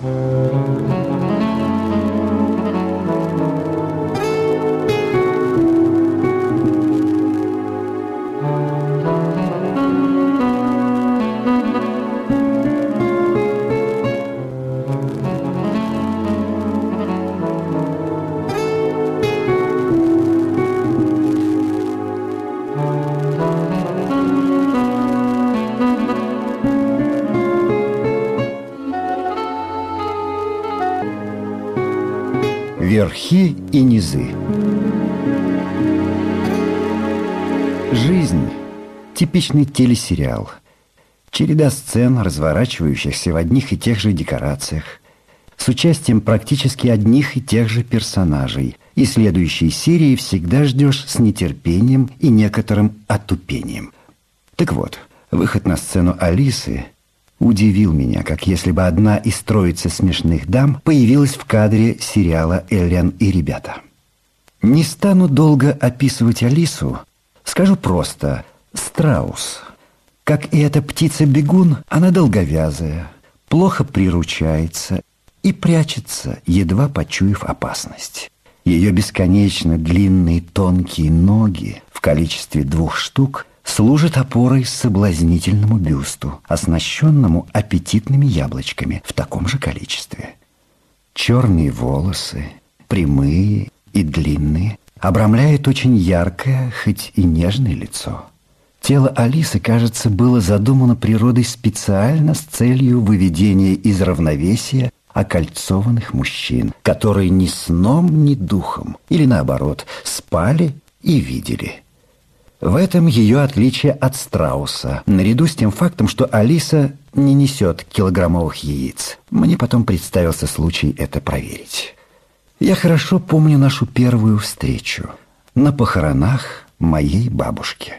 Mm-hmm. Верхи и низы Жизнь – типичный телесериал. Череда сцен, разворачивающихся в одних и тех же декорациях, с участием практически одних и тех же персонажей. И следующей серии всегда ждешь с нетерпением и некоторым отупением. Так вот, выход на сцену Алисы – удивил меня, как если бы одна из троицы смешных дам появилась в кадре сериала «Эллен и ребята». Не стану долго описывать Алису, скажу просто «Страус». Как и эта птица-бегун, она долговязая, плохо приручается и прячется, едва почуяв опасность. Ее бесконечно длинные тонкие ноги в количестве двух штук служит опорой соблазнительному бюсту, оснащенному аппетитными яблочками в таком же количестве. Черные волосы, прямые и длинные, обрамляют очень яркое, хоть и нежное лицо. Тело Алисы, кажется, было задумано природой специально с целью выведения из равновесия окольцованных мужчин, которые ни сном, ни духом, или наоборот, спали и видели – в этом ее отличие от страуса, наряду с тем фактом, что Алиса не несет килограммовых яиц. Мне потом представился случай это проверить. Я хорошо помню нашу первую встречу на похоронах моей бабушки.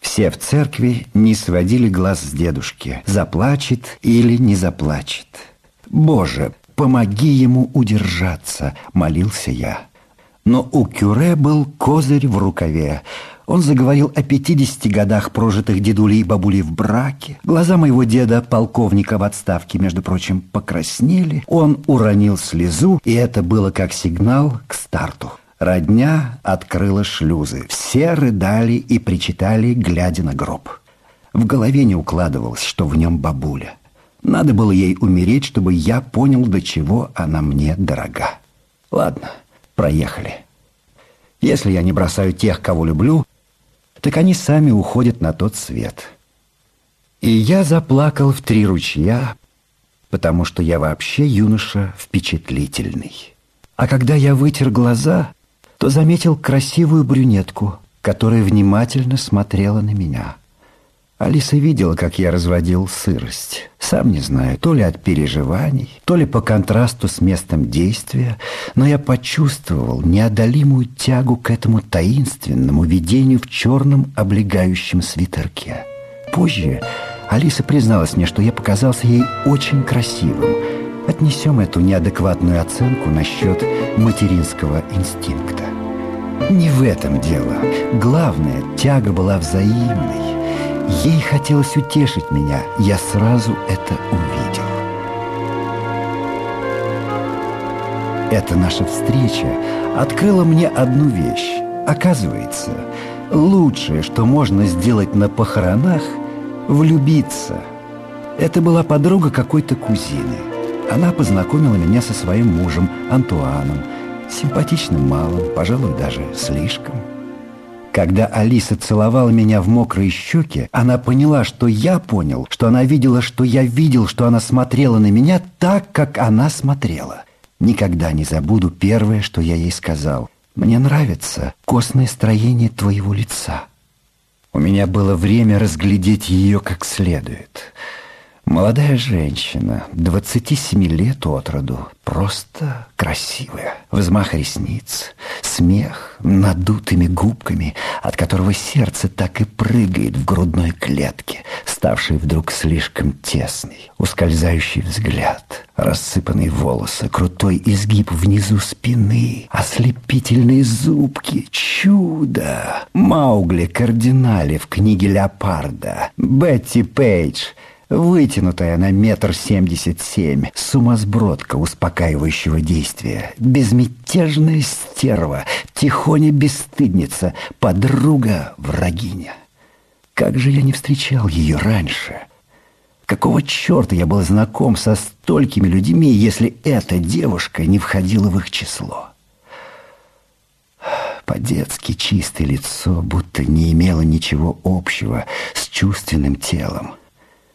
Все в церкви не сводили глаз с дедушки, заплачет или не заплачет. «Боже, помоги ему удержаться», — молился я. Но у Кюре был козырь в рукаве — он заговорил о 50 годах, прожитых дедулей и бабулей в браке. Глаза моего деда, полковника в отставке, между прочим, покраснели. Он уронил слезу, и это было как сигнал к старту. Родня открыла шлюзы. Все рыдали и причитали, глядя на гроб. В голове не укладывалось, что в нем бабуля. Надо было ей умереть, чтобы я понял, до чего она мне дорога. Ладно, проехали. Если я не бросаю тех, кого люблю, так они сами уходят на тот свет. И я заплакал в три ручья, потому что я вообще юноша впечатлительный. А когда я вытер глаза, то заметил красивую брюнетку, которая внимательно смотрела на меня. Алиса видела, как я разводил сырость. Сам не знаю, то ли от переживаний, то ли по контрасту с местом действия, но я почувствовал неодолимую тягу к этому таинственному видению в черном облегающем свитерке. Позже Алиса призналась мне, что я показался ей очень красивым. Отнесем эту неадекватную оценку насчет материнского инстинкта. Не в этом дело. Главное, тяга была взаимной. Ей хотелось утешить меня, я сразу это увидел. Эта наша встреча открыла мне одну вещь. Оказывается, лучшее, что можно сделать на похоронах – влюбиться. Это была подруга какой-то кузины. Она познакомила меня со своим мужем Антуаном, симпатичным малым, пожалуй, даже слишком – когда Алиса целовала меня в мокрые щеки, она поняла, что я понял, что она видела, что я видел, что она смотрела на меня так, как она смотрела. Никогда не забуду первое, что я ей сказал. «Мне нравится костное строение твоего лица». У меня было время разглядеть ее как следует – Молодая женщина, 27 лет от роду, просто красивая. Взмах ресниц, смех надутыми губками, от которого сердце так и прыгает в грудной клетке, ставшей вдруг слишком тесной. Ускользающий взгляд, рассыпанные волосы, крутой изгиб внизу спины, ослепительные зубки, чудо! Маугли кардинале в книге Леопарда, Бетти Пейдж — Вытянутая на метр семьдесят семь, сумасбродка успокаивающего действия, безмятежная стерва, тихоня бесстыдница, подруга-врагиня. Как же я не встречал ее раньше? Какого черта я был знаком со столькими людьми, если эта девушка не входила в их число? По-детски чистое лицо будто не имело ничего общего с чувственным телом.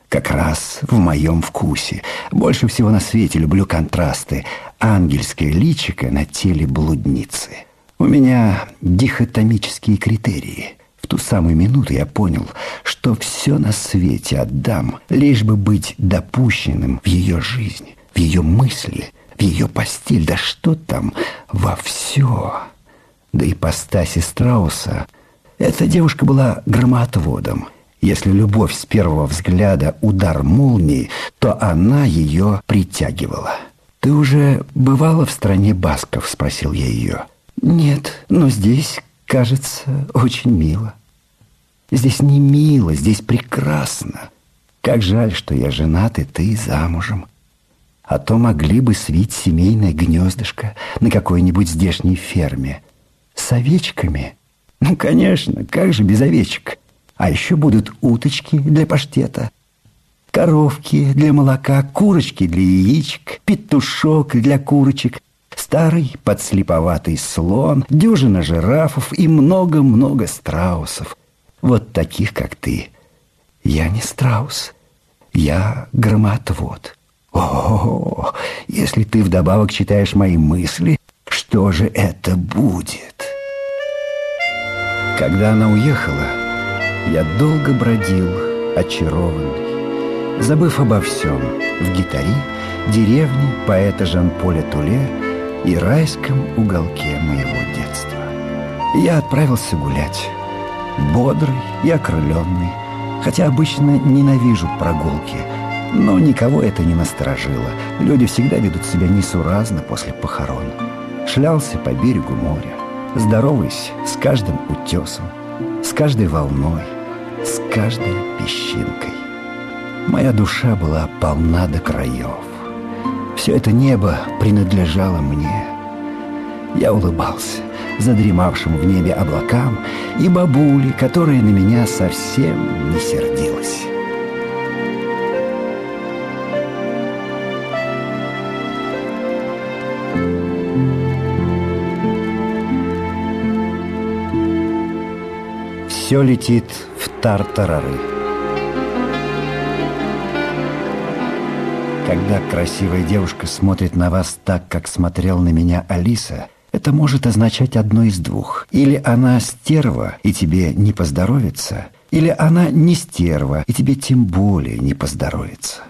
Как раз в моем вкусе. Больше всего на свете люблю контрасты. Ангельское личико на теле блудницы. У меня дихотомические критерии. В ту самую минуту я понял, что все на свете отдам, лишь бы быть допущенным в ее жизнь, в ее мысли, в ее постель. Да что там, во все. Да и постаси Страуса. Эта девушка была громоотводом — если любовь с первого взгляда удар молнии, то она ее притягивала. «Ты уже бывала в стране басков?» – спросил я ее. «Нет, но здесь, кажется, очень мило». «Здесь не мило, здесь прекрасно. Как жаль, что я женат, и ты замужем. А то могли бы свить семейное гнездышко на какой-нибудь здешней ферме. С овечками? Ну, конечно, как же без овечек?» А еще будут уточки для паштета, коровки для молока, курочки для яичек, петушок для курочек, старый подслеповатый слон, дюжина жирафов и много-много страусов. Вот таких, как ты. Я не страус, я громоотвод. О, если ты вдобавок читаешь мои мысли, что же это будет? Когда она уехала, я долго бродил, очарованный, забыв обо всем, в гитаре, деревне поэта Жан-Поля Туле и райском уголке моего детства. Я отправился гулять, бодрый и окрыленный, хотя обычно ненавижу прогулки, но никого это не насторожило. Люди всегда ведут себя несуразно после похорон. Шлялся по берегу моря, здороваясь с каждым утесом, с каждой волной, с каждой песчинкой. Моя душа была полна до краев. Все это небо принадлежало мне. Я улыбался задремавшим в небе облакам и бабуле, которая на меня совсем не сердилась. Все летит в тартарары. Когда красивая девушка смотрит на вас так, как смотрел на меня Алиса, это может означать одно из двух. Или она стерва, и тебе не поздоровится, или она не стерва, и тебе тем более не поздоровится.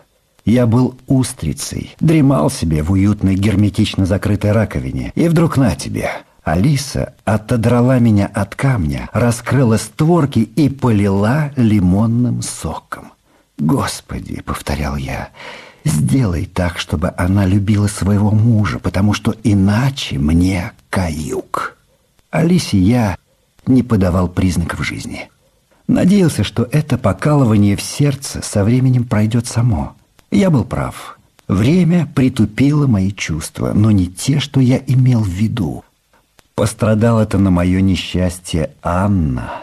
Я был устрицей, дремал себе в уютной герметично закрытой раковине, и вдруг на тебе – Алиса отодрала меня от камня, раскрыла створки и полила лимонным соком. «Господи!» — повторял я. «Сделай так, чтобы она любила своего мужа, потому что иначе мне каюк». Алисе я не подавал признаков жизни. Надеялся, что это покалывание в сердце со временем пройдет само. Я был прав. Время притупило мои чувства, но не те, что я имел в виду. Пострадал это на мое несчастье Анна.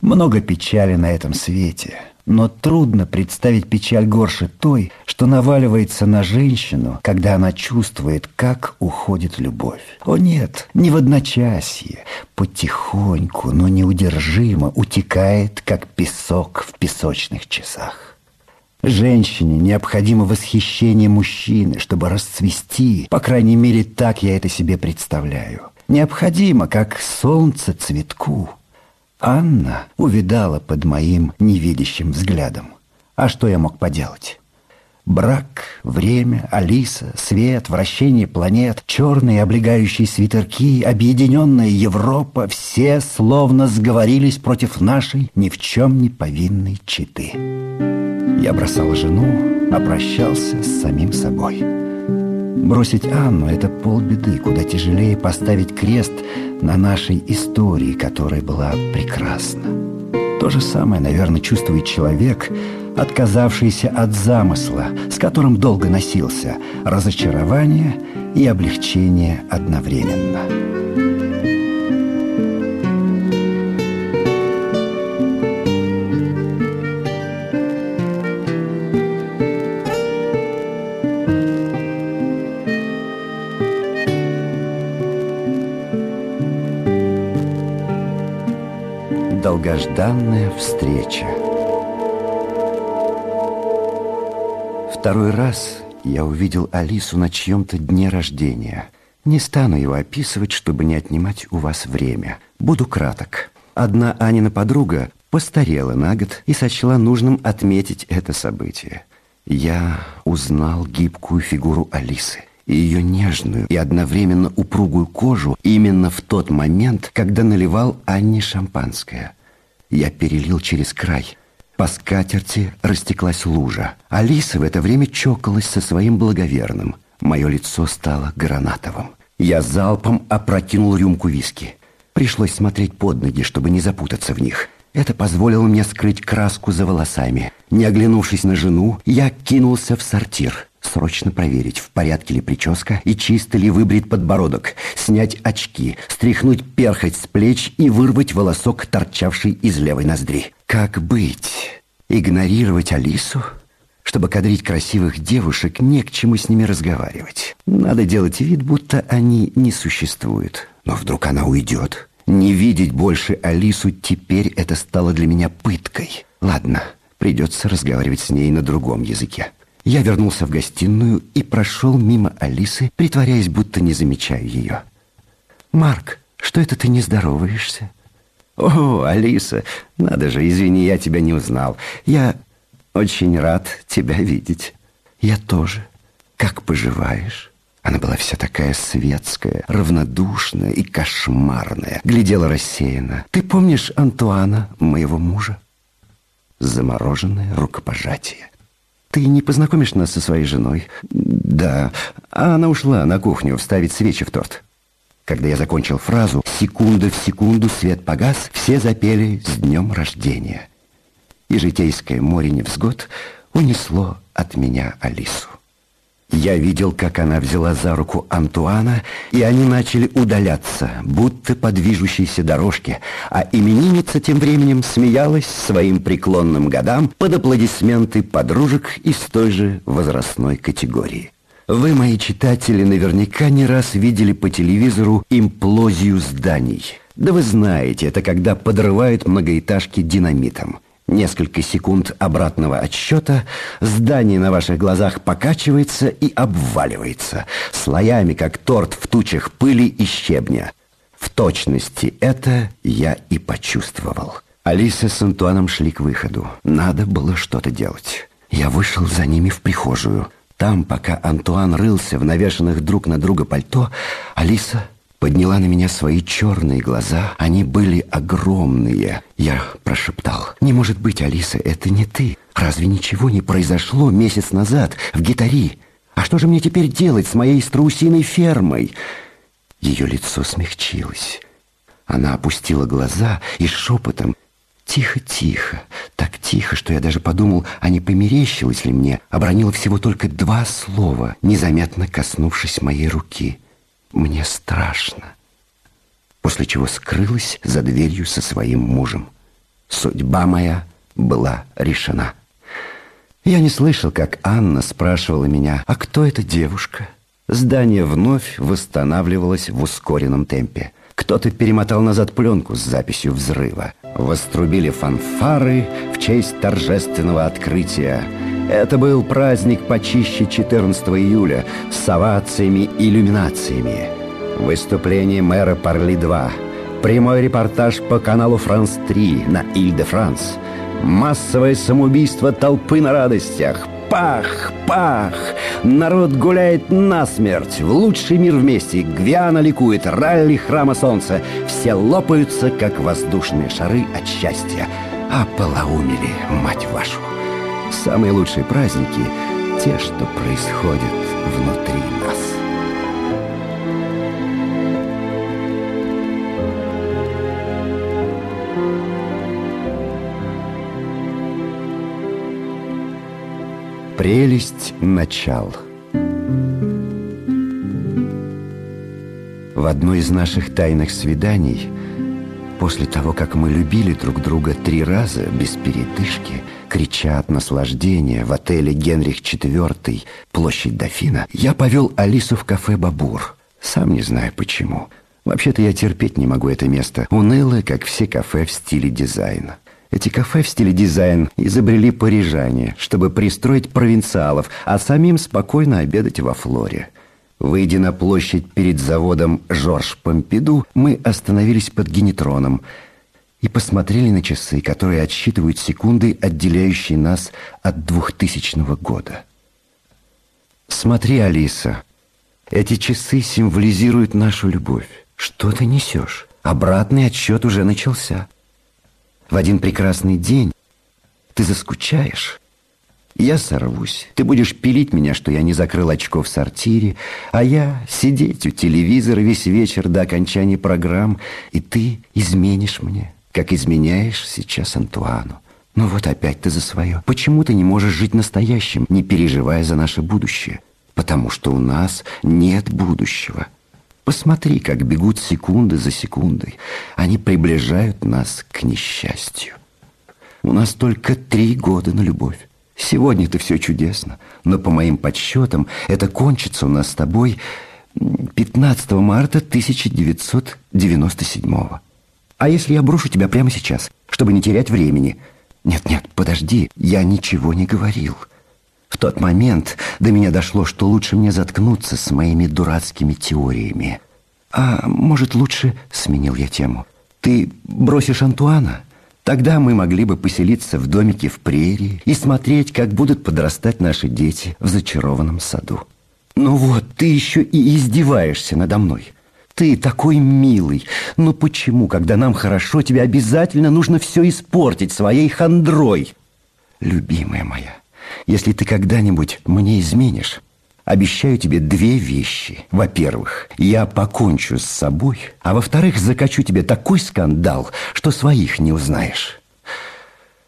Много печали на этом свете, но трудно представить печаль горше той, что наваливается на женщину, когда она чувствует, как уходит любовь. О нет, не в одночасье, потихоньку, но неудержимо утекает, как песок в песочных часах. Женщине необходимо восхищение мужчины, чтобы расцвести, по крайней мере, так я это себе представляю необходимо, как солнце цветку. Анна увидала под моим невидящим взглядом. А что я мог поделать? Брак, время, Алиса, свет, вращение планет, черные облегающие свитерки, объединенная Европа — все словно сговорились против нашей ни в чем не повинной читы. Я бросал жену, опрощался с самим собой. Бросить Анну – это полбеды, куда тяжелее поставить крест на нашей истории, которая была прекрасна. То же самое, наверное, чувствует человек, отказавшийся от замысла, с которым долго носился, разочарование и облегчение одновременно. Долгожданная встреча. Второй раз я увидел Алису на чьем-то дне рождения. Не стану его описывать, чтобы не отнимать у вас время. Буду краток. Одна Анина подруга постарела на год и сочла нужным отметить это событие. Я узнал гибкую фигуру Алисы и ее нежную и одновременно упругую кожу именно в тот момент, когда наливал Анне шампанское. Я перелил через край, по скатерти растеклась лужа. Алиса в это время чокалась со своим благоверным. Мое лицо стало гранатовым. Я залпом опрокинул рюмку виски. Пришлось смотреть под ноги, чтобы не запутаться в них. Это позволило мне скрыть краску за волосами. Не оглянувшись на жену, я кинулся в сортир. Срочно проверить, в порядке ли прическа и чисто ли выбрит подбородок, снять очки, стряхнуть перхоть с плеч и вырвать волосок, торчавший из левой ноздри. Как быть? Игнорировать Алису? Чтобы кадрить красивых девушек, не к чему с ними разговаривать. Надо делать вид, будто они не существуют. Но вдруг она уйдет. Не видеть больше Алису теперь это стало для меня пыткой. Ладно, придется разговаривать с ней на другом языке. Я вернулся в гостиную и прошел мимо Алисы, притворяясь, будто не замечаю ее. «Марк, что это ты не здороваешься?» «О, Алиса, надо же, извини, я тебя не узнал. Я очень рад тебя видеть». «Я тоже. Как поживаешь?» Она была вся такая светская, равнодушная и кошмарная. Глядела рассеянно. «Ты помнишь Антуана, моего мужа?» Замороженное рукопожатие. «Ты не познакомишь нас со своей женой?» «Да, а она ушла на кухню вставить свечи в торт». Когда я закончил фразу, секунда в секунду свет погас, все запели «С днем рождения». И житейское море невзгод унесло от меня Алису. Я видел, как она взяла за руку Антуана, и они начали удаляться, будто по движущейся дорожке, а именинница тем временем смеялась своим преклонным годам под аплодисменты подружек из той же возрастной категории. Вы, мои читатели, наверняка не раз видели по телевизору имплозию зданий. Да вы знаете, это когда подрывают многоэтажки динамитом. Несколько секунд обратного отсчета, здание на ваших глазах покачивается и обваливается, слоями, как торт в тучах пыли и щебня. В точности это я и почувствовал. Алиса с Антуаном шли к выходу. Надо было что-то делать. Я вышел за ними в прихожую – там, пока Антуан рылся в навешанных друг на друга пальто, Алиса подняла на меня свои черные глаза. Они были огромные. Я прошептал. «Не может быть, Алиса, это не ты. Разве ничего не произошло месяц назад в Гитари? А что же мне теперь делать с моей страусиной фермой?» Ее лицо смягчилось. Она опустила глаза и шепотом Тихо-тихо, так тихо, что я даже подумал, а не померещилось ли мне, обронила всего только два слова, незаметно коснувшись моей руки. «Мне страшно». После чего скрылась за дверью со своим мужем. Судьба моя была решена. Я не слышал, как Анна спрашивала меня, а кто эта девушка? Здание вновь восстанавливалось в ускоренном темпе. Кто-то перемотал назад пленку с записью взрыва. Вострубили фанфары в честь торжественного открытия. Это был праздник почище 14 июля с овациями и иллюминациями. Выступление мэра Парли-2. Прямой репортаж по каналу «Франс-3» на Иль-де-Франс. Массовое самоубийство толпы на радостях – Пах, пах! Народ гуляет насмерть, в лучший мир вместе. Гвиана ликует, ралли храма солнца. Все лопаются, как воздушные шары от счастья. А полоумели, мать вашу. Самые лучшие праздники — те, что происходят внутри нас. Прелесть начал. В одно из наших тайных свиданий, после того, как мы любили друг друга три раза без передышки, крича от наслаждения в отеле «Генрих IV», площадь Дофина, я повел Алису в кафе «Бабур». Сам не знаю почему. Вообще-то я терпеть не могу это место. Унылое, как все кафе в стиле дизайна. Эти кафе в стиле дизайн изобрели парижане, чтобы пристроить провинциалов, а самим спокойно обедать во Флоре. Выйдя на площадь перед заводом Жорж Помпиду, мы остановились под генетроном и посмотрели на часы, которые отсчитывают секунды, отделяющие нас от двухтысячного года. «Смотри, Алиса, эти часы символизируют нашу любовь. Что ты несешь? Обратный отсчет уже начался. В один прекрасный день ты заскучаешь, я сорвусь. Ты будешь пилить меня, что я не закрыл очко в сортире, а я сидеть у телевизора весь вечер до окончания программ, и ты изменишь мне, как изменяешь сейчас Антуану. Ну вот опять ты за свое. Почему ты не можешь жить настоящим, не переживая за наше будущее? Потому что у нас нет будущего. Посмотри, как бегут секунды за секундой. Они приближают нас к несчастью. У нас только три года на любовь. Сегодня-то все чудесно, но по моим подсчетам это кончится у нас с тобой 15 марта 1997 А если я брошу тебя прямо сейчас, чтобы не терять времени? Нет-нет, подожди, я ничего не говорил. В тот момент до меня дошло, что лучше мне заткнуться с моими дурацкими теориями. А может, лучше, сменил я тему, ты бросишь Антуана? Тогда мы могли бы поселиться в домике в прерии и смотреть, как будут подрастать наши дети в зачарованном саду. Ну вот, ты еще и издеваешься надо мной. Ты такой милый. Но почему, когда нам хорошо, тебе обязательно нужно все испортить своей хандрой? Любимая моя, если ты когда-нибудь мне изменишь, Обещаю тебе две вещи. Во-первых, я покончу с собой, а во-вторых, закачу тебе такой скандал, что своих не узнаешь.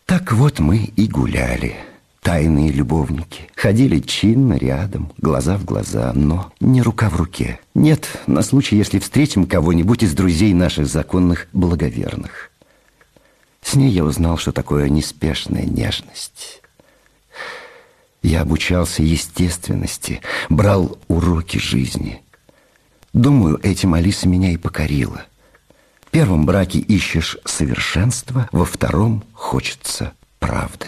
Так вот мы и гуляли, тайные любовники. Ходили чинно рядом, глаза в глаза, но не рука в руке. Нет, на случай, если встретим кого-нибудь из друзей наших законных благоверных. С ней я узнал, что такое неспешная нежность. Я обучался естественности, брал уроки жизни. Думаю, этим Алиса меня и покорила. В первом браке ищешь совершенства, во втором хочется правды.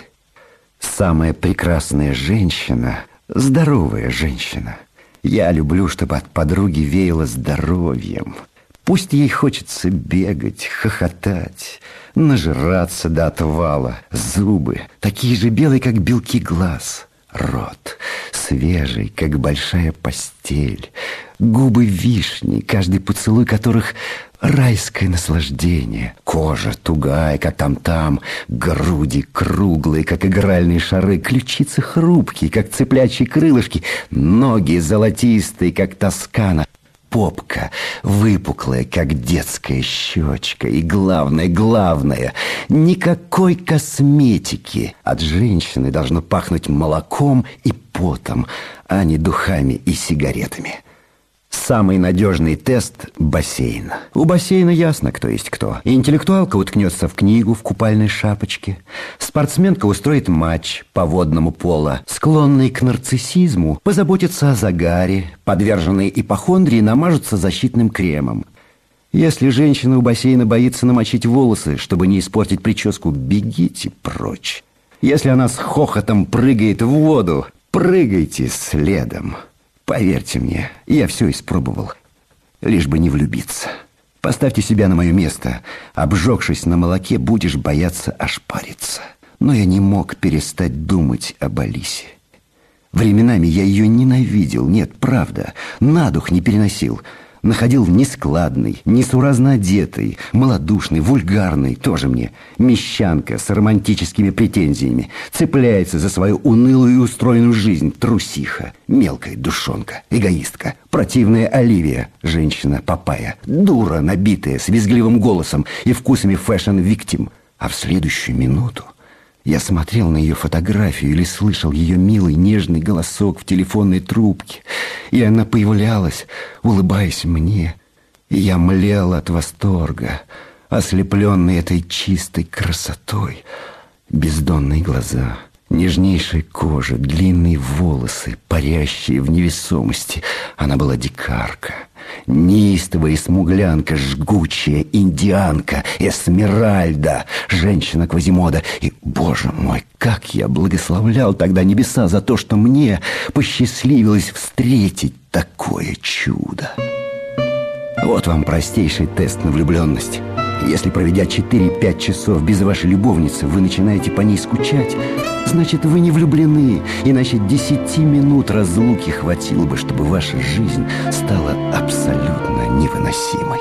Самая прекрасная женщина – здоровая женщина. Я люблю, чтобы от подруги веяло здоровьем. Пусть ей хочется бегать, хохотать, нажираться до отвала, зубы, такие же белые, как белки глаз – рот, свежий, как большая постель, губы вишни, каждый поцелуй которых райское наслаждение, кожа тугая, как там-там, груди круглые, как игральные шары, ключицы хрупкие, как цыплячьи крылышки, ноги золотистые, как тоскана, попка, выпуклая, как детская щечка. И главное, главное, никакой косметики. От женщины должно пахнуть молоком и потом, а не духами и сигаретами. Самый надежный тест – бассейн. У бассейна ясно, кто есть кто. Интеллектуалка уткнется в книгу в купальной шапочке. Спортсменка устроит матч по водному пола. Склонный к нарциссизму позаботится о загаре. Подверженные ипохондрии намажутся защитным кремом. Если женщина у бассейна боится намочить волосы, чтобы не испортить прическу, бегите прочь. Если она с хохотом прыгает в воду, прыгайте следом. Поверьте мне, я все испробовал, лишь бы не влюбиться. Поставьте себя на мое место. Обжегшись на молоке, будешь бояться ошпариться. Но я не мог перестать думать об Алисе. Временами я ее ненавидел, нет, правда, на дух не переносил – находил нескладный, несуразно одетый, малодушный, вульгарный, тоже мне, мещанка с романтическими претензиями, цепляется за свою унылую и устроенную жизнь, трусиха, мелкая душонка, эгоистка, противная Оливия, женщина Попая, дура, набитая, с визгливым голосом и вкусами fashion victim. А в следующую минуту Я смотрел на ее фотографию или слышал ее милый нежный голосок в телефонной трубке, и она появлялась, улыбаясь мне, и я млел от восторга, ослепленный этой чистой красотой, бездонные глаза — Нежнейшая кожа, длинные волосы, парящие в невесомости. Она была дикарка. Неистовая смуглянка, жгучая индианка, эсмеральда, женщина Квазимода. И, боже мой, как я благословлял тогда небеса за то, что мне посчастливилось встретить такое чудо. Вот вам простейший тест на влюбленность. Если, проведя 4-5 часов без вашей любовницы, вы начинаете по ней скучать, значит, вы не влюблены, иначе 10 минут разлуки хватило бы, чтобы ваша жизнь стала абсолютно невыносимой.